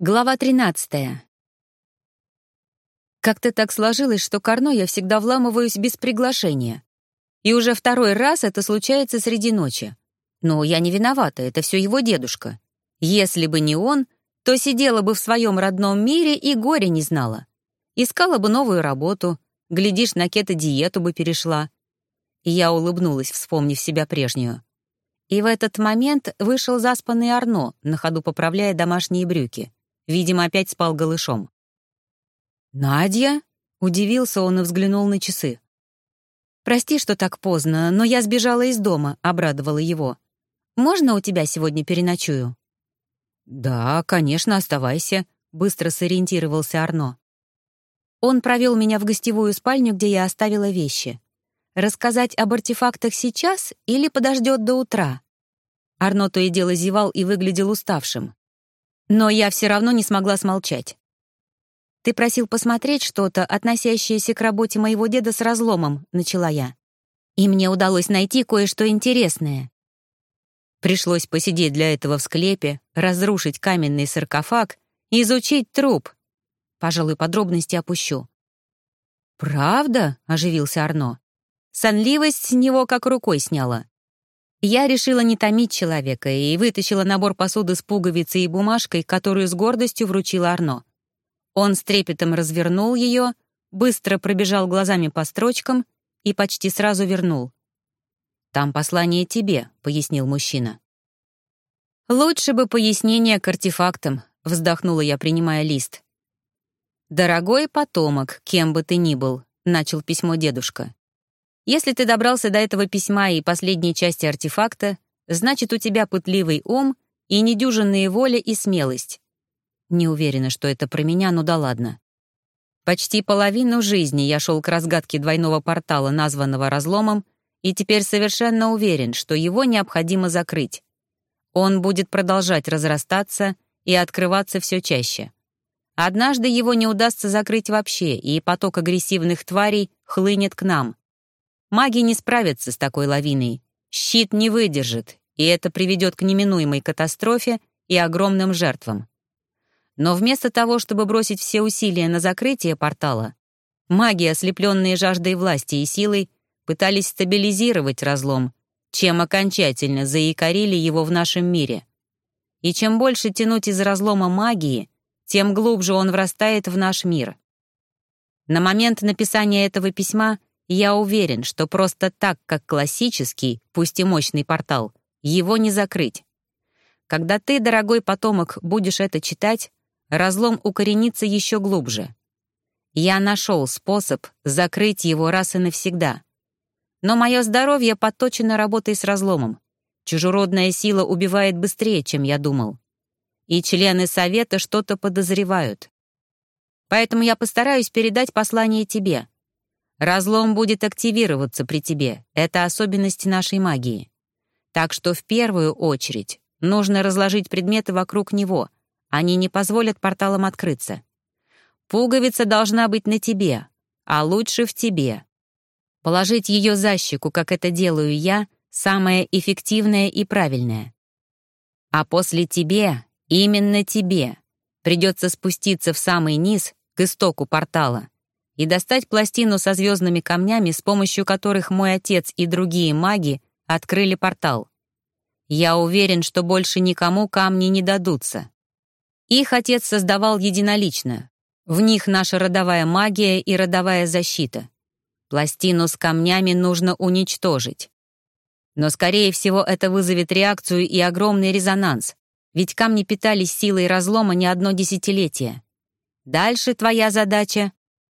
Глава 13. Как-то так сложилось, что к Арно я всегда вламываюсь без приглашения. И уже второй раз это случается среди ночи. Но я не виновата, это все его дедушка. Если бы не он, то сидела бы в своем родном мире и горя не знала. Искала бы новую работу, глядишь, на кето-диету бы перешла. И я улыбнулась, вспомнив себя прежнюю. И в этот момент вышел заспанный Арно, на ходу поправляя домашние брюки. Видимо, опять спал голышом. «Надя?» — удивился он и взглянул на часы. «Прости, что так поздно, но я сбежала из дома», — обрадовала его. «Можно у тебя сегодня переночую?» «Да, конечно, оставайся», — быстро сориентировался Арно. Он провел меня в гостевую спальню, где я оставила вещи. Рассказать об артефактах сейчас или подождет до утра? Арно то и дело зевал и выглядел уставшим. Но я все равно не смогла смолчать. «Ты просил посмотреть что-то, относящееся к работе моего деда с разломом», — начала я. «И мне удалось найти кое-что интересное». Пришлось посидеть для этого в склепе, разрушить каменный саркофаг и изучить труп. Пожалуй, подробности опущу. «Правда?» — оживился Арно. Сонливость с него как рукой сняла. Я решила не томить человека и вытащила набор посуды с пуговицей и бумажкой, которую с гордостью вручила Арно. Он с трепетом развернул ее, быстро пробежал глазами по строчкам и почти сразу вернул. «Там послание тебе», — пояснил мужчина. «Лучше бы пояснение к артефактам», — вздохнула я, принимая лист. «Дорогой потомок, кем бы ты ни был», — начал письмо дедушка. Если ты добрался до этого письма и последней части артефакта, значит, у тебя пытливый ум и недюжинные воля и смелость. Не уверена, что это про меня, но да ладно. Почти половину жизни я шел к разгадке двойного портала, названного разломом, и теперь совершенно уверен, что его необходимо закрыть. Он будет продолжать разрастаться и открываться все чаще. Однажды его не удастся закрыть вообще, и поток агрессивных тварей хлынет к нам. Маги не справятся с такой лавиной. Щит не выдержит, и это приведет к неминуемой катастрофе и огромным жертвам. Но вместо того, чтобы бросить все усилия на закрытие портала, маги, ослепленные жаждой власти и силой, пытались стабилизировать разлом, чем окончательно заикарили его в нашем мире. И чем больше тянуть из разлома магии, тем глубже он врастает в наш мир. На момент написания этого письма я уверен, что просто так, как классический, пусть и мощный портал, его не закрыть. Когда ты, дорогой потомок, будешь это читать, разлом укоренится еще глубже. Я нашел способ закрыть его раз и навсегда. Но мое здоровье подточено работой с разломом. Чужеродная сила убивает быстрее, чем я думал. И члены совета что-то подозревают. Поэтому я постараюсь передать послание тебе — Разлом будет активироваться при тебе. Это особенность нашей магии. Так что в первую очередь нужно разложить предметы вокруг него. Они не позволят порталам открыться. Пуговица должна быть на тебе, а лучше в тебе. Положить ее за щеку, как это делаю я, самое эффективное и правильное. А после тебе, именно тебе, придется спуститься в самый низ, к истоку портала, и достать пластину со звездными камнями, с помощью которых мой отец и другие маги открыли портал. Я уверен, что больше никому камни не дадутся. Их отец создавал единолично. В них наша родовая магия и родовая защита. Пластину с камнями нужно уничтожить. Но, скорее всего, это вызовет реакцию и огромный резонанс, ведь камни питались силой разлома не одно десятилетие. Дальше твоя задача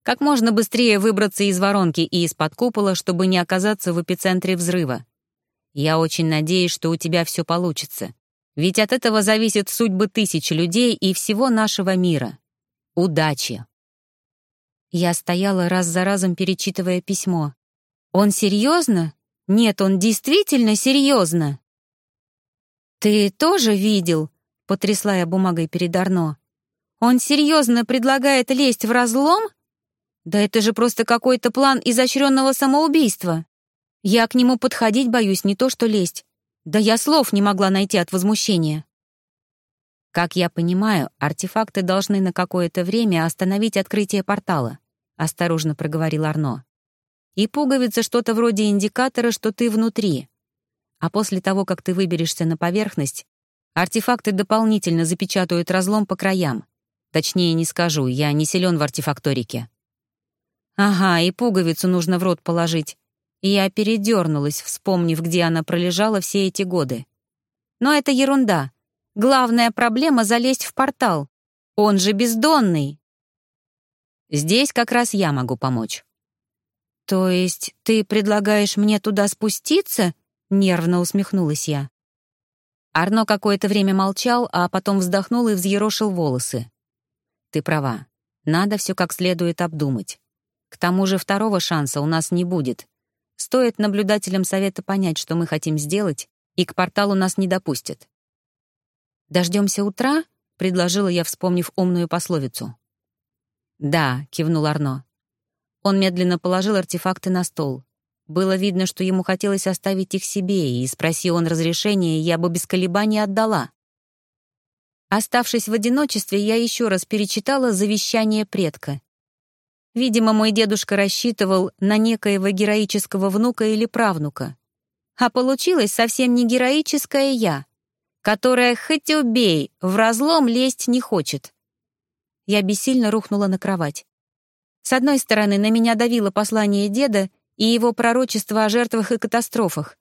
как можно быстрее выбраться из воронки и из-под купола, чтобы не оказаться в эпицентре взрыва. Я очень надеюсь, что у тебя все получится. Ведь от этого зависит судьбы тысяч людей и всего нашего мира. Удачи!» Я стояла раз за разом, перечитывая письмо. «Он серьезно? Нет, он действительно серьезно!» «Ты тоже видел?» — потрясла я бумагой перед Арно. «Он серьезно предлагает лезть в разлом?» Да это же просто какой-то план изощренного самоубийства. Я к нему подходить боюсь, не то что лезть. Да я слов не могла найти от возмущения. Как я понимаю, артефакты должны на какое-то время остановить открытие портала, осторожно проговорил Арно. И пуговица что-то вроде индикатора, что ты внутри. А после того, как ты выберешься на поверхность, артефакты дополнительно запечатают разлом по краям. Точнее, не скажу, я не силен в артефакторике. Ага, и пуговицу нужно в рот положить. Я передернулась, вспомнив, где она пролежала все эти годы. Но это ерунда. Главная проблема — залезть в портал. Он же бездонный. Здесь как раз я могу помочь. То есть ты предлагаешь мне туда спуститься? Нервно усмехнулась я. Арно какое-то время молчал, а потом вздохнул и взъерошил волосы. Ты права. Надо все как следует обдумать. К тому же второго шанса у нас не будет. Стоит наблюдателям совета понять, что мы хотим сделать, и к порталу нас не допустят. «Дождемся утра?» — предложила я, вспомнив умную пословицу. «Да», — кивнул Арно. Он медленно положил артефакты на стол. Было видно, что ему хотелось оставить их себе, и, спроси он разрешения, я бы без колебаний отдала. Оставшись в одиночестве, я еще раз перечитала завещание предка. Видимо, мой дедушка рассчитывал на некоего героического внука или правнука. А получилось совсем не героическое я, которая хоть убей, в разлом лезть не хочет. Я бессильно рухнула на кровать. С одной стороны, на меня давило послание деда и его пророчество о жертвах и катастрофах,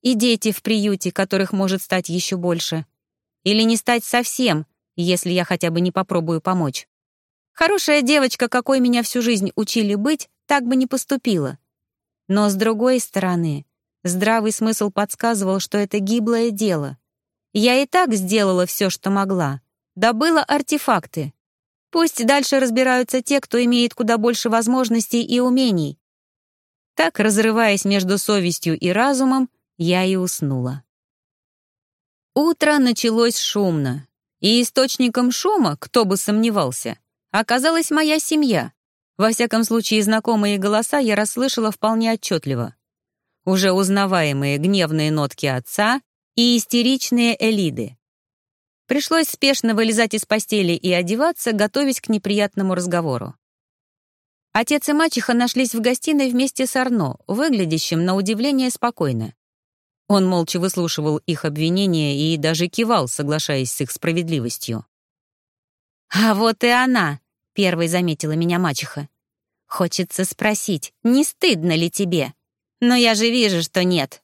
и дети в приюте, которых может стать еще больше. Или не стать совсем, если я хотя бы не попробую помочь. Хорошая девочка, какой меня всю жизнь учили быть, так бы не поступила. Но с другой стороны, Здравый смысл подсказывал, что это гиблое дело. Я и так сделала все, что могла. Добыла артефакты. Пусть дальше разбираются те, кто имеет куда больше возможностей и умений. Так, разрываясь между совестью и разумом, я и уснула. Утро началось шумно, и источником шума, кто бы сомневался, оказалась моя семья. Во всяком случае, знакомые голоса я расслышала вполне отчетливо уже узнаваемые гневные нотки отца и истеричные элиды. Пришлось спешно вылезать из постели и одеваться, готовясь к неприятному разговору. Отец и мачеха нашлись в гостиной вместе с Арно, выглядящим на удивление спокойно. Он молча выслушивал их обвинения и даже кивал, соглашаясь с их справедливостью. «А вот и она!» — первой заметила меня мачеха. «Хочется спросить, не стыдно ли тебе?» Но я же вижу, что нет.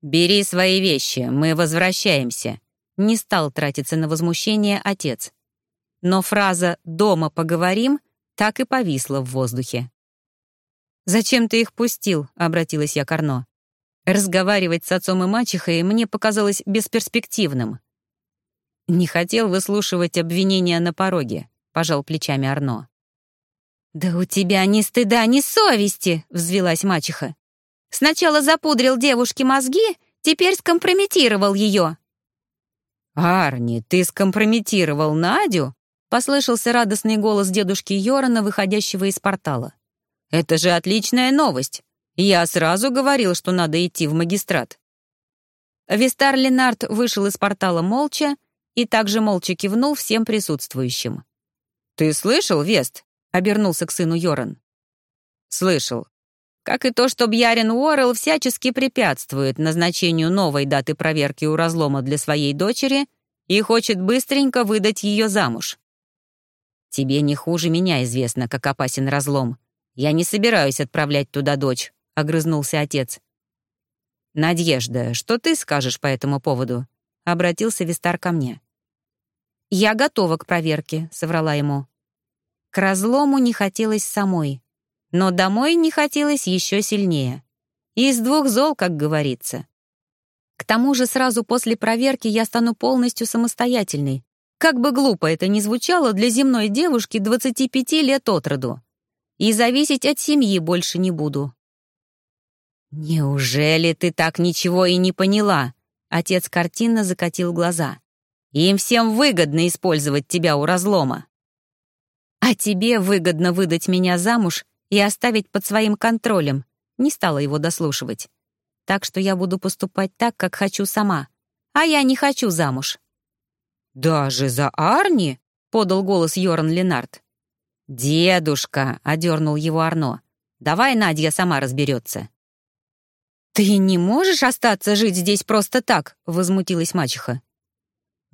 «Бери свои вещи, мы возвращаемся», — не стал тратиться на возмущение отец. Но фраза «дома поговорим» так и повисла в воздухе. «Зачем ты их пустил?» — обратилась я к Арно. Разговаривать с отцом и мачехой мне показалось бесперспективным. «Не хотел выслушивать обвинения на пороге», — пожал плечами Арно. «Да у тебя ни стыда, ни совести!» — взвелась мачеха. «Сначала запудрил девушке мозги, теперь скомпрометировал ее». «Арни, ты скомпрометировал Надю?» — послышался радостный голос дедушки Йорана, выходящего из портала. «Это же отличная новость! Я сразу говорил, что надо идти в магистрат». Вистар Ленард вышел из портала молча и также молча кивнул всем присутствующим. «Ты слышал, Вест? обернулся к сыну Йоран. «Слышал. Как и то, что Бьярин Уоррелл всячески препятствует назначению новой даты проверки у разлома для своей дочери и хочет быстренько выдать ее замуж. Тебе не хуже меня известно, как опасен разлом. Я не собираюсь отправлять туда дочь», — огрызнулся отец. «Надежда, что ты скажешь по этому поводу?» — обратился Вистар ко мне. «Я готова к проверке», — соврала ему. К разлому не хотелось самой, но домой не хотелось еще сильнее. Из двух зол, как говорится. К тому же сразу после проверки я стану полностью самостоятельной. Как бы глупо это ни звучало для земной девушки 25 лет от роду. И зависеть от семьи больше не буду. «Неужели ты так ничего и не поняла?» Отец картинно закатил глаза. «Им всем выгодно использовать тебя у разлома». «А тебе выгодно выдать меня замуж и оставить под своим контролем», не стала его дослушивать. «Так что я буду поступать так, как хочу сама. А я не хочу замуж». «Даже за Арни?» — подал голос Йоран Ленард. «Дедушка!» — одернул его Арно. «Давай Надя сама разберется». «Ты не можешь остаться жить здесь просто так?» — возмутилась мачеха.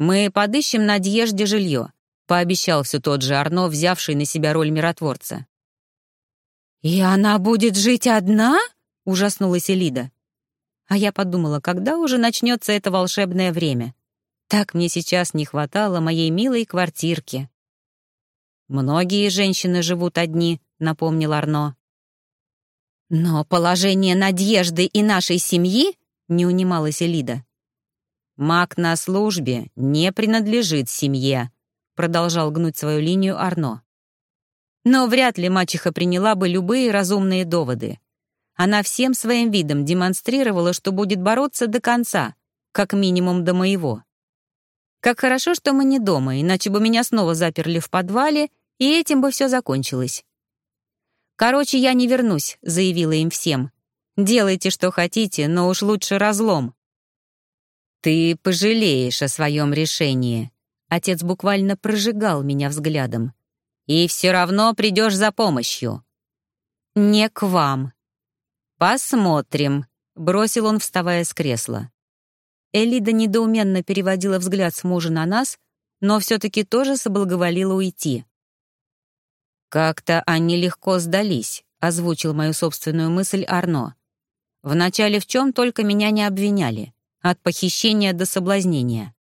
«Мы подыщем Надежде жилье», — пообещал все тот же Арно, взявший на себя роль миротворца. «И она будет жить одна?» — ужаснулась Элида. А я подумала, когда уже начнется это волшебное время. Так мне сейчас не хватало моей милой квартирки. «Многие женщины живут одни», — напомнил Арно. «Но положение Надежды и нашей семьи?» — не унималась Элида. «Маг на службе не принадлежит семье», — продолжал гнуть свою линию Арно. Но вряд ли мачеха приняла бы любые разумные доводы. Она всем своим видом демонстрировала, что будет бороться до конца, как минимум до моего. Как хорошо, что мы не дома, иначе бы меня снова заперли в подвале, и этим бы все закончилось. «Короче, я не вернусь», — заявила им всем. «Делайте, что хотите, но уж лучше разлом». «Ты пожалеешь о своем решении», — отец буквально прожигал меня взглядом. «И все равно придешь за помощью». «Не к вам». «Посмотрим», — бросил он, вставая с кресла. Элида недоуменно переводила взгляд с мужа на нас, но все-таки тоже соблаговолила уйти. «Как-то они легко сдались», — озвучил мою собственную мысль Арно. «Вначале в чем только меня не обвиняли. От похищения до соблазнения».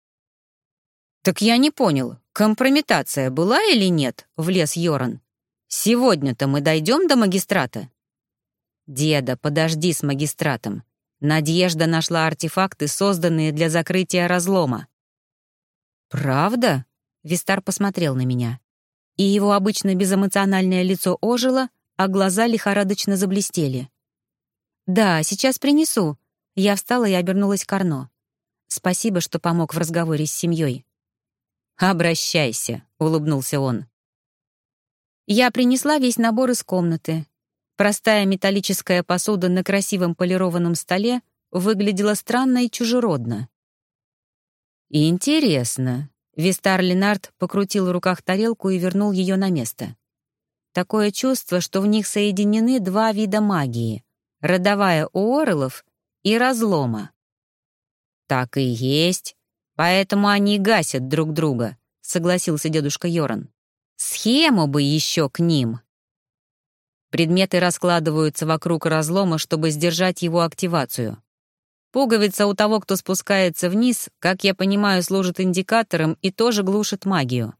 «Так я не понял, компрометация была или нет?» — влез Йоран. «Сегодня-то мы дойдем до магистрата?» «Деда, подожди с магистратом. Надежда нашла артефакты, созданные для закрытия разлома». «Правда?» — Вистар посмотрел на меня и его обычно безэмоциональное лицо ожило, а глаза лихорадочно заблестели. «Да, сейчас принесу». Я встала и обернулась к Арно. «Спасибо, что помог в разговоре с семьей». «Обращайся», — улыбнулся он. Я принесла весь набор из комнаты. Простая металлическая посуда на красивом полированном столе выглядела странно и чужеродно. «Интересно», Вистар Ленард покрутил в руках тарелку и вернул ее на место. Такое чувство, что в них соединены два вида магии — родовая у Орелов и разлома. «Так и есть, поэтому они гасят друг друга», — согласился дедушка Йоран. «Схему бы еще к ним». Предметы раскладываются вокруг разлома, чтобы сдержать его активацию. Пуговица у того, кто спускается вниз, как я понимаю, служит индикатором и тоже глушит магию.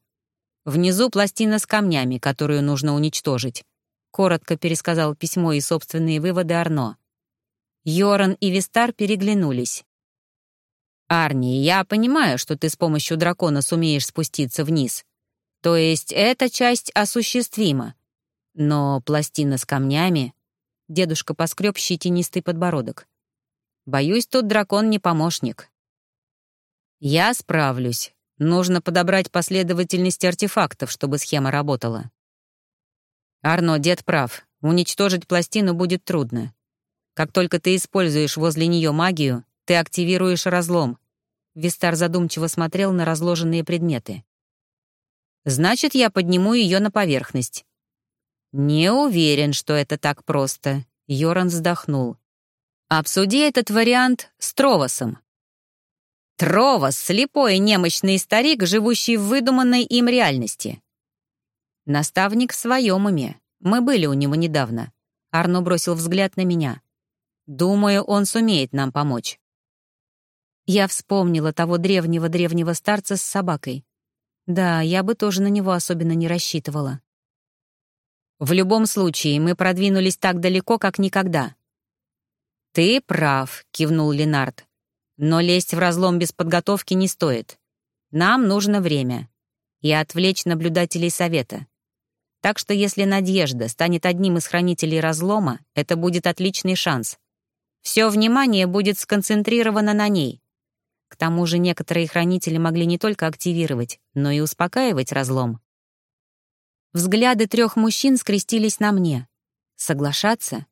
Внизу пластина с камнями, которую нужно уничтожить. Коротко пересказал письмо и собственные выводы Арно. Йоран и Вистар переглянулись. «Арни, я понимаю, что ты с помощью дракона сумеешь спуститься вниз. То есть эта часть осуществима. Но пластина с камнями...» Дедушка поскреб щетинистый подбородок. Боюсь, тут дракон не помощник. Я справлюсь. Нужно подобрать последовательность артефактов, чтобы схема работала. Арно, дед прав. Уничтожить пластину будет трудно. Как только ты используешь возле нее магию, ты активируешь разлом. Вистар задумчиво смотрел на разложенные предметы. Значит, я подниму ее на поверхность. Не уверен, что это так просто. Йоран вздохнул. Обсуди этот вариант с Тровосом. Тровос — слепой немощный старик, живущий в выдуманной им реальности. Наставник в своем уме. Мы были у него недавно. Арно бросил взгляд на меня. Думаю, он сумеет нам помочь. Я вспомнила того древнего-древнего старца с собакой. Да, я бы тоже на него особенно не рассчитывала. В любом случае, мы продвинулись так далеко, как никогда. «Ты прав», — кивнул Ленард. «Но лезть в разлом без подготовки не стоит. Нам нужно время. И отвлечь наблюдателей совета. Так что если Надежда станет одним из хранителей разлома, это будет отличный шанс. Все внимание будет сконцентрировано на ней. К тому же некоторые хранители могли не только активировать, но и успокаивать разлом. Взгляды трех мужчин скрестились на мне. Соглашаться?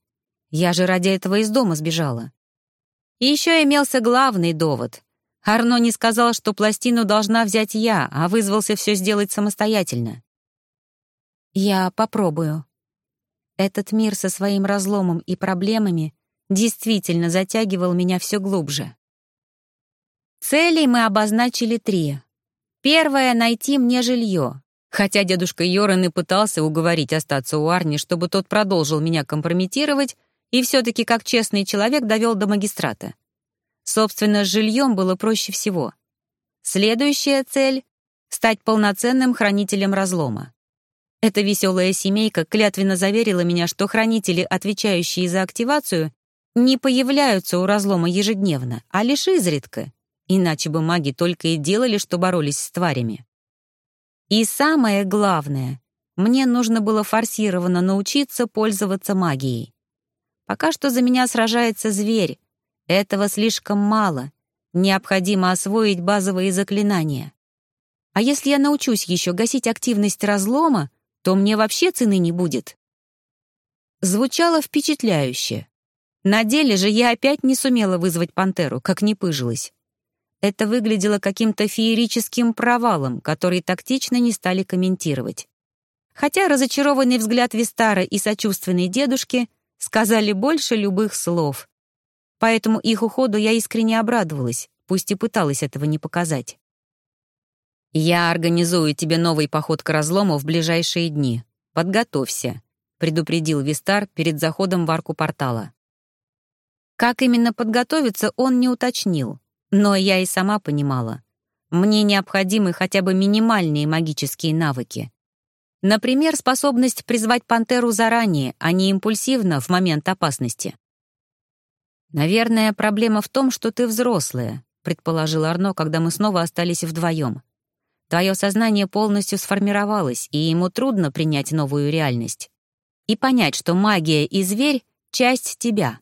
Я же ради этого из дома сбежала. И еще имелся главный довод. Арно не сказал, что пластину должна взять я, а вызвался все сделать самостоятельно. Я попробую. Этот мир со своим разломом и проблемами действительно затягивал меня все глубже. Целей мы обозначили три. Первое — найти мне жилье. Хотя дедушка Йоран и пытался уговорить остаться у Арни, чтобы тот продолжил меня компрометировать, и все-таки как честный человек довел до магистрата. Собственно, с жильем было проще всего. Следующая цель — стать полноценным хранителем разлома. Эта веселая семейка клятвенно заверила меня, что хранители, отвечающие за активацию, не появляются у разлома ежедневно, а лишь изредка, иначе бы маги только и делали, что боролись с тварями. И самое главное, мне нужно было форсированно научиться пользоваться магией. Пока что за меня сражается зверь. Этого слишком мало. Необходимо освоить базовые заклинания. А если я научусь еще гасить активность разлома, то мне вообще цены не будет. Звучало впечатляюще. На деле же я опять не сумела вызвать пантеру, как не пыжилась. Это выглядело каким-то феерическим провалом, который тактично не стали комментировать. Хотя разочарованный взгляд Вистара и сочувственные дедушки сказали больше любых слов. Поэтому их уходу я искренне обрадовалась, пусть и пыталась этого не показать. «Я организую тебе новый поход к разлому в ближайшие дни. Подготовься», — предупредил Вистар перед заходом в арку портала. Как именно подготовиться, он не уточнил, но я и сама понимала. Мне необходимы хотя бы минимальные магические навыки. Например, способность призвать пантеру заранее, а не импульсивно в момент опасности. «Наверное, проблема в том, что ты взрослая», — предположил Арно, когда мы снова остались вдвоем. Твое сознание полностью сформировалось, и ему трудно принять новую реальность. И понять, что магия и зверь — часть тебя.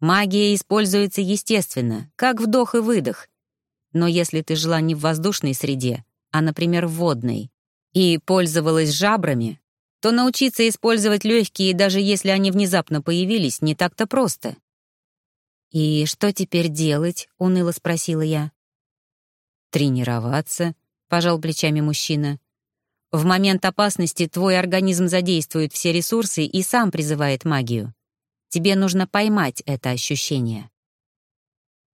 Магия используется естественно, как вдох и выдох. Но если ты жила не в воздушной среде, а, например, в водной, и пользовалась жабрами, то научиться использовать легкие, даже если они внезапно появились, не так-то просто. «И что теперь делать?» — уныло спросила я. «Тренироваться», пожал плечами мужчина. В момент опасности твой организм задействует все ресурсы и сам призывает магию. Тебе нужно поймать это ощущение.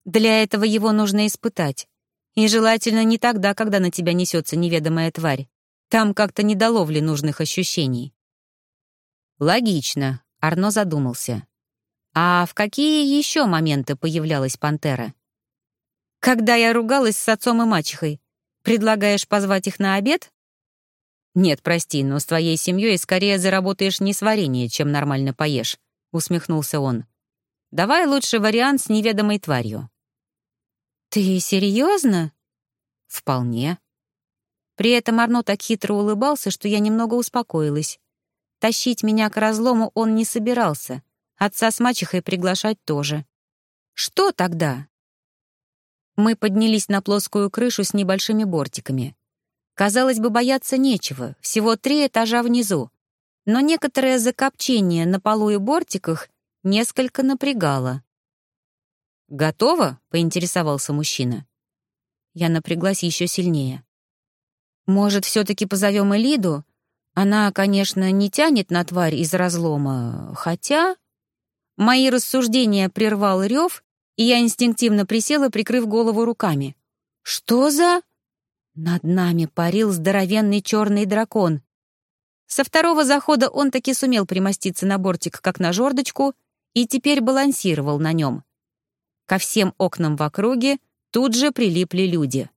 Для этого его нужно испытать. И желательно не тогда, когда на тебя несется неведомая тварь. Там как-то не до ловли нужных ощущений. Логично, Арно задумался. А в какие еще моменты появлялась пантера? Когда я ругалась с отцом и мачехой, Предлагаешь позвать их на обед? Нет, прости, но с твоей семьей скорее заработаешь не сварение, чем нормально поешь, усмехнулся он. Давай лучше вариант с неведомой тварью. Ты серьезно? Вполне. При этом Арно так хитро улыбался, что я немного успокоилась. Тащить меня к разлому он не собирался. Отца с мачехой приглашать тоже. Что тогда? Мы поднялись на плоскую крышу с небольшими бортиками. Казалось бы, бояться нечего, всего три этажа внизу. Но некоторое закопчение на полу и бортиках несколько напрягало. «Готово?» — поинтересовался мужчина. Я напряглась еще сильнее. «Может, все-таки позовем Элиду? Она, конечно, не тянет на тварь из разлома, хотя...» Мои рассуждения прервал рев, и я инстинктивно присела, прикрыв голову руками. «Что за...» Над нами парил здоровенный черный дракон. Со второго захода он таки сумел примоститься на бортик, как на жердочку, и теперь балансировал на нем. Ко всем окнам в округе тут же прилипли люди.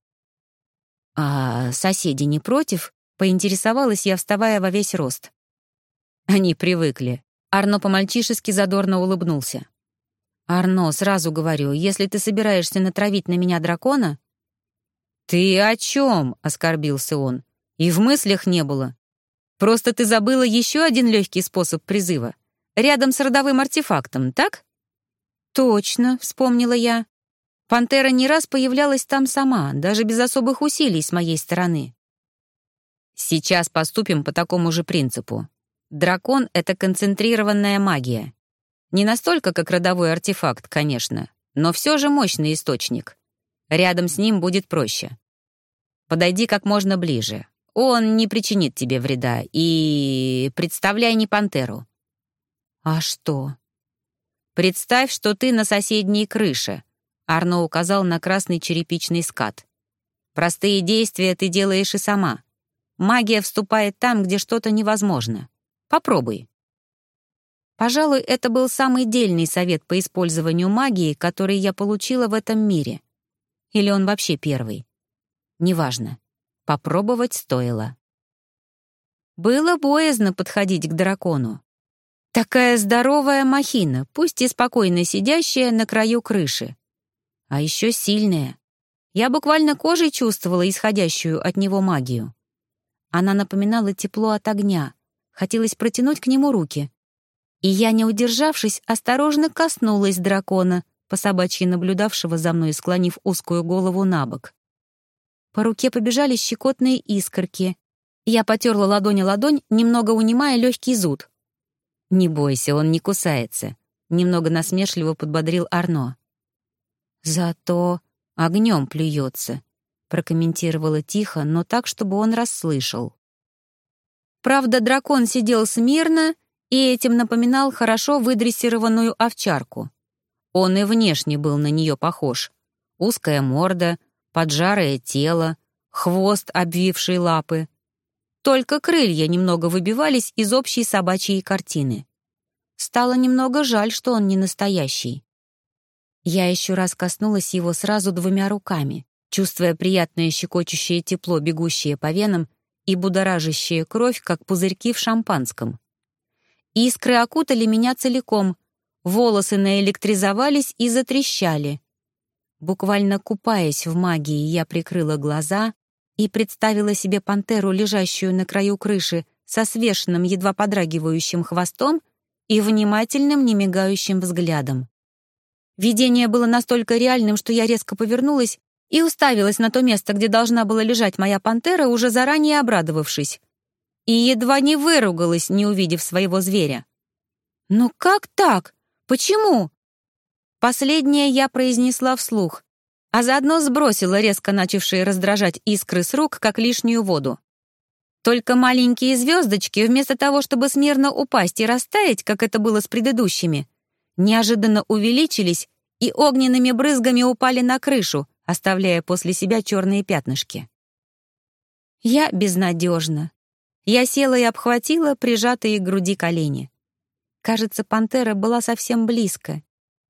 «А соседи не против?» — поинтересовалась я, вставая во весь рост. Они привыкли. Арно по-мальчишески задорно улыбнулся. «Арно, сразу говорю, если ты собираешься натравить на меня дракона...» «Ты о чем?» — оскорбился он. «И в мыслях не было. Просто ты забыла еще один легкий способ призыва. Рядом с родовым артефактом, так?» «Точно», — вспомнила я. Пантера не раз появлялась там сама, даже без особых усилий с моей стороны. Сейчас поступим по такому же принципу. Дракон — это концентрированная магия. Не настолько, как родовой артефакт, конечно, но все же мощный источник. Рядом с ним будет проще. Подойди как можно ближе. Он не причинит тебе вреда. И представляй не пантеру. А что? Представь, что ты на соседней крыше. Арно указал на красный черепичный скат. Простые действия ты делаешь и сама. Магия вступает там, где что-то невозможно. Попробуй. Пожалуй, это был самый дельный совет по использованию магии, который я получила в этом мире. Или он вообще первый? Неважно. Попробовать стоило. Было боязно подходить к дракону. Такая здоровая махина, пусть и спокойно сидящая на краю крыши. А еще сильная. Я буквально кожей чувствовала исходящую от него магию. Она напоминала тепло от огня. Хотелось протянуть к нему руки, и я, не удержавшись, осторожно коснулась дракона, по собачьи наблюдавшего за мной, склонив узкую голову на бок. По руке побежали щекотные искорки. Я потерла ладонь о ладонь, немного унимая легкий зуд. «Не бойся, он не кусается», — немного насмешливо подбодрил Арно. «Зато огнем плюется», — прокомментировала тихо, но так, чтобы он расслышал. Правда, дракон сидел смирно и этим напоминал хорошо выдрессированную овчарку. Он и внешне был на нее похож. Узкая морда, поджарое тело, хвост, обвивший лапы. Только крылья немного выбивались из общей собачьей картины. Стало немного жаль, что он не настоящий. Я еще раз коснулась его сразу двумя руками, чувствуя приятное щекочущее тепло, бегущее по венам, и будоражащее кровь, как пузырьки в шампанском. Искры окутали меня целиком, волосы наэлектризовались и затрещали. Буквально купаясь в магии, я прикрыла глаза и представила себе пантеру, лежащую на краю крыши, со свешенным, едва подрагивающим хвостом и внимательным, немигающим взглядом. Видение было настолько реальным, что я резко повернулась и уставилась на то место, где должна была лежать моя пантера, уже заранее обрадовавшись и едва не выругалась, не увидев своего зверя. «Ну как так? Почему?» Последнее я произнесла вслух, а заодно сбросила резко начавшие раздражать искры с рук, как лишнюю воду. Только маленькие звездочки, вместо того, чтобы смирно упасть и растаять, как это было с предыдущими, неожиданно увеличились и огненными брызгами упали на крышу, оставляя после себя черные пятнышки. Я безнадежна. Я села и обхватила прижатые к груди колени. Кажется, пантера была совсем близко.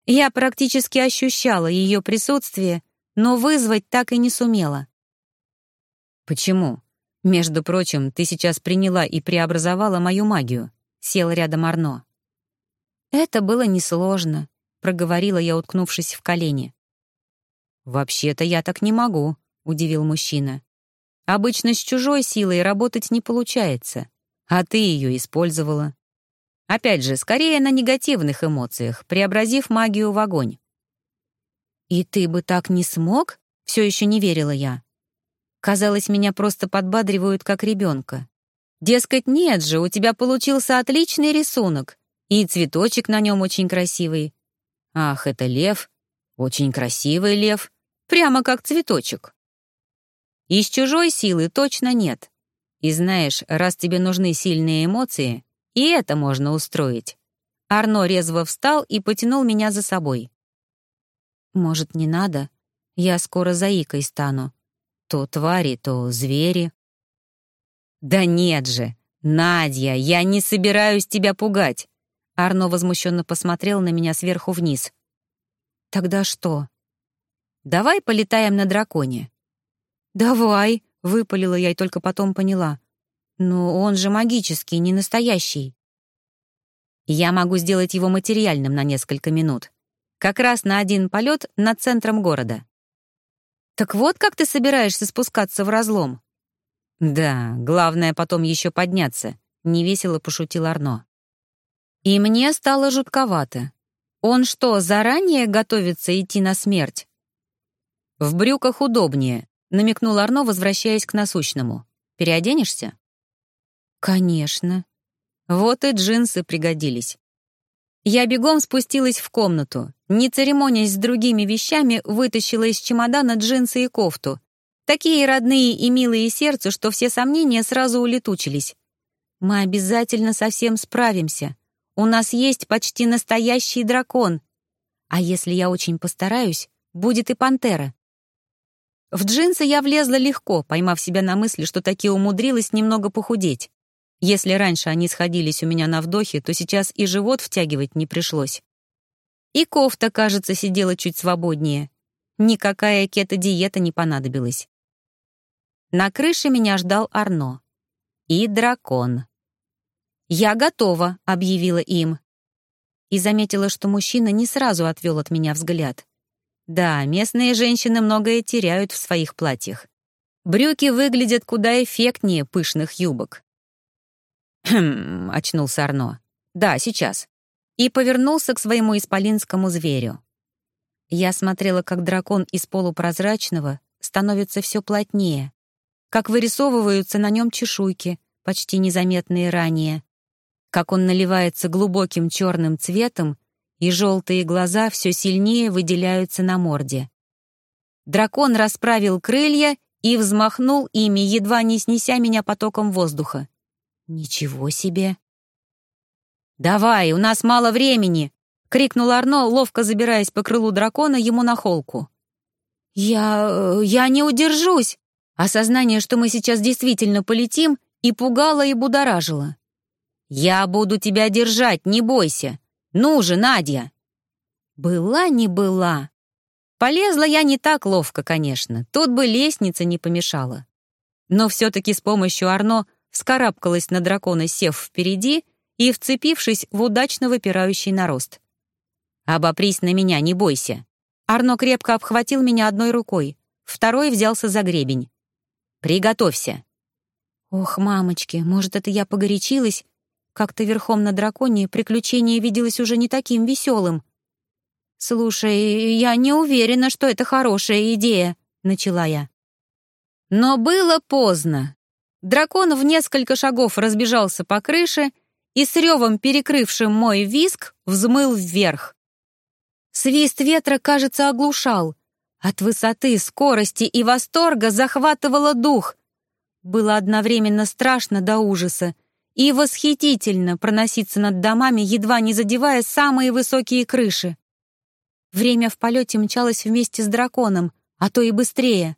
Я практически ощущала ее присутствие, но вызвать так и не сумела. «Почему? Между прочим, ты сейчас приняла и преобразовала мою магию», — сел рядом Арно. «Это было несложно», — проговорила я, уткнувшись в колени. «Вообще-то я так не могу», — удивил мужчина. Обычно с чужой силой работать не получается, а ты ее использовала. Опять же, скорее на негативных эмоциях, преобразив магию в огонь. «И ты бы так не смог?» — все еще не верила я. Казалось, меня просто подбадривают как ребенка. Дескать, нет же, у тебя получился отличный рисунок, и цветочек на нем очень красивый. Ах, это лев, очень красивый лев, прямо как цветочек. Из чужой силы точно нет. И знаешь, раз тебе нужны сильные эмоции, и это можно устроить. Арно резво встал и потянул меня за собой. «Может, не надо? Я скоро заикой стану. То твари, то звери». «Да нет же! Надя, я не собираюсь тебя пугать!» Арно возмущенно посмотрел на меня сверху вниз. «Тогда что?» «Давай полетаем на драконе. «Давай», — выпалила я и только потом поняла. «Но он же магический, не настоящий». Я могу сделать его материальным на несколько минут. Как раз на один полет над центром города. Так вот как ты собираешься спускаться в разлом? Да, главное потом еще подняться, невесело пошутил Арно. И мне стало жутковато. Он что, заранее готовится идти на смерть? В брюках удобнее, намекнул Арно, возвращаясь к насущному. «Переоденешься?» «Конечно. Вот и джинсы пригодились. Я бегом спустилась в комнату, не церемонясь с другими вещами, вытащила из чемодана джинсы и кофту. Такие родные и милые сердцу, что все сомнения сразу улетучились. Мы обязательно со всем справимся. У нас есть почти настоящий дракон. А если я очень постараюсь, будет и пантера. В джинсы я влезла легко, поймав себя на мысли, что таки умудрилась немного похудеть. Если раньше они сходились у меня на вдохе, то сейчас и живот втягивать не пришлось. И кофта, кажется, сидела чуть свободнее. Никакая кето-диета не понадобилась. На крыше меня ждал Арно. И дракон. «Я готова», — объявила им. И заметила, что мужчина не сразу отвел от меня взгляд. Да, местные женщины многое теряют в своих платьях. Брюки выглядят куда эффектнее пышных юбок. «Хм», — очнулся Арно. «Да, сейчас». И повернулся к своему исполинскому зверю. Я смотрела, как дракон из полупрозрачного становится все плотнее, как вырисовываются на нем чешуйки, почти незаметные ранее, как он наливается глубоким черным цветом и желтые глаза все сильнее выделяются на морде. Дракон расправил крылья и взмахнул ими, едва не снеся меня потоком воздуха. Ничего себе! «Давай, у нас мало времени!» — крикнул Арно, ловко забираясь по крылу дракона ему на холку. «Я... я не удержусь!» Осознание, что мы сейчас действительно полетим, и пугало, и будоражило. «Я буду тебя держать, не бойся!» «Ну же, Надя!» Была не была. Полезла я не так ловко, конечно, тут бы лестница не помешала. Но все-таки с помощью Арно вскарабкалась на дракона, сев впереди и вцепившись в удачно выпирающий нарост. «Обопрись на меня, не бойся!» Арно крепко обхватил меня одной рукой, второй взялся за гребень. «Приготовься!» Ох, мамочки, может, это я погорячилась как-то верхом на драконе приключение виделось уже не таким веселым. «Слушай, я не уверена, что это хорошая идея», — начала я. Но было поздно. Дракон в несколько шагов разбежался по крыше и с ревом, перекрывшим мой виск, взмыл вверх. Свист ветра, кажется, оглушал. От высоты, скорости и восторга захватывало дух. Было одновременно страшно до ужаса и восхитительно проноситься над домами, едва не задевая самые высокие крыши. Время в полете мчалось вместе с драконом, а то и быстрее.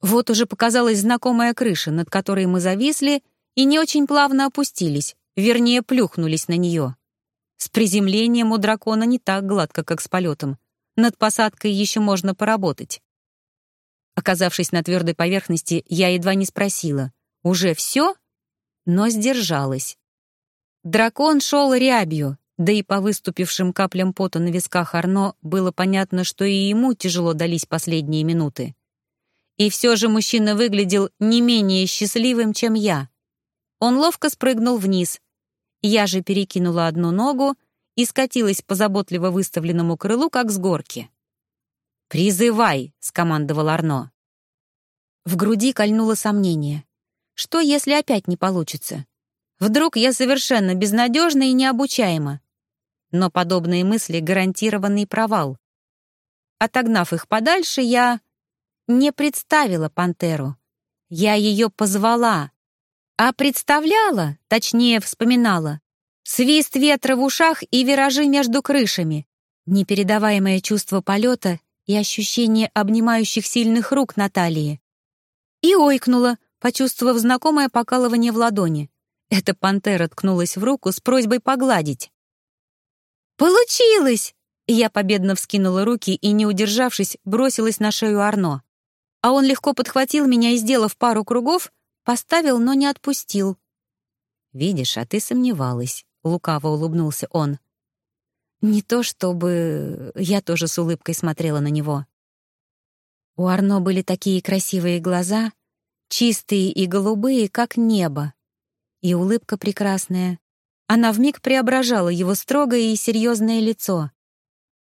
Вот уже показалась знакомая крыша, над которой мы зависли и не очень плавно опустились, вернее, плюхнулись на нее. С приземлением у дракона не так гладко, как с полетом. Над посадкой еще можно поработать. Оказавшись на твердой поверхности, я едва не спросила, «Уже все?» но сдержалась. Дракон шел рябью, да и по выступившим каплям пота на висках Арно было понятно, что и ему тяжело дались последние минуты. И все же мужчина выглядел не менее счастливым, чем я. Он ловко спрыгнул вниз. Я же перекинула одну ногу и скатилась по заботливо выставленному крылу, как с горки. «Призывай!» — скомандовал Арно. В груди кольнуло сомнение. Что, если опять не получится? Вдруг я совершенно безнадежна и необучаема? Но подобные мысли — гарантированный провал. Отогнав их подальше, я не представила пантеру. Я ее позвала. А представляла, точнее вспоминала, свист ветра в ушах и виражи между крышами, непередаваемое чувство полета и ощущение обнимающих сильных рук на талии. И ойкнула, почувствовав знакомое покалывание в ладони. Эта пантера ткнулась в руку с просьбой погладить. «Получилось!» Я победно вскинула руки и, не удержавшись, бросилась на шею Арно. А он легко подхватил меня и, сделав пару кругов, поставил, но не отпустил. «Видишь, а ты сомневалась», — лукаво улыбнулся он. Не то чтобы... Я тоже с улыбкой смотрела на него. У Арно были такие красивые глаза, чистые и голубые, как небо. И улыбка прекрасная. Она вмиг преображала его строгое и серьезное лицо.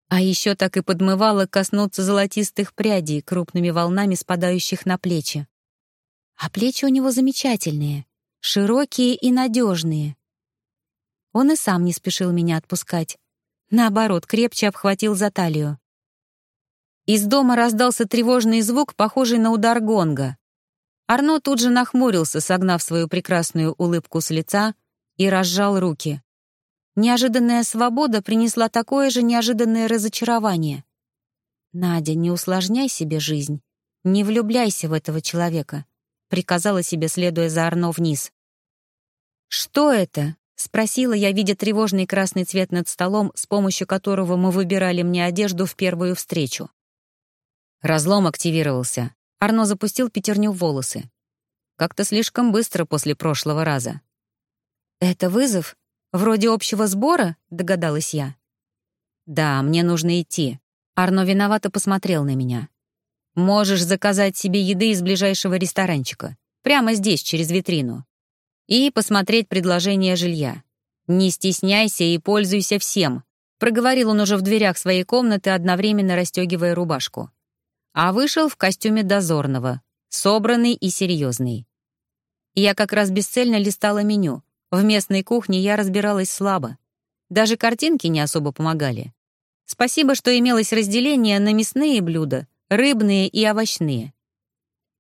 А еще так и подмывала коснуться золотистых прядей, крупными волнами спадающих на плечи. А плечи у него замечательные, широкие и надежные. Он и сам не спешил меня отпускать, Наоборот, крепче обхватил за талию. Из дома раздался тревожный звук, похожий на удар гонга. Арно тут же нахмурился, согнав свою прекрасную улыбку с лица, и разжал руки. Неожиданная свобода принесла такое же неожиданное разочарование. «Надя, не усложняй себе жизнь. Не влюбляйся в этого человека», — приказала себе, следуя за Арно вниз. «Что это?» — спросила я, видя тревожный красный цвет над столом, с помощью которого мы выбирали мне одежду в первую встречу. Разлом активировался. Арно запустил пятерню в волосы. Как-то слишком быстро после прошлого раза. «Это вызов? Вроде общего сбора?» — догадалась я. «Да, мне нужно идти». Арно виновато посмотрел на меня. «Можешь заказать себе еды из ближайшего ресторанчика. Прямо здесь, через витрину. И посмотреть предложение жилья. Не стесняйся и пользуйся всем», — проговорил он уже в дверях своей комнаты, одновременно расстегивая рубашку а вышел в костюме дозорного, собранный и серьезный. Я как раз бесцельно листала меню. В местной кухне я разбиралась слабо. Даже картинки не особо помогали. Спасибо, что имелось разделение на мясные блюда, рыбные и овощные.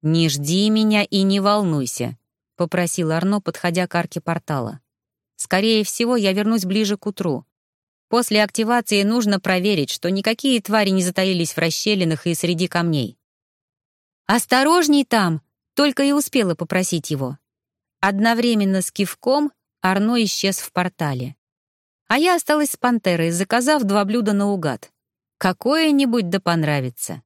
«Не жди меня и не волнуйся», — попросил Арно, подходя к арке портала. «Скорее всего, я вернусь ближе к утру. После активации нужно проверить, что никакие твари не затаились в расщелинах и среди камней. «Осторожней там!» — только и успела попросить его. Одновременно с кивком Арно исчез в портале. А я осталась с пантерой, заказав два блюда наугад. Какое-нибудь да понравится.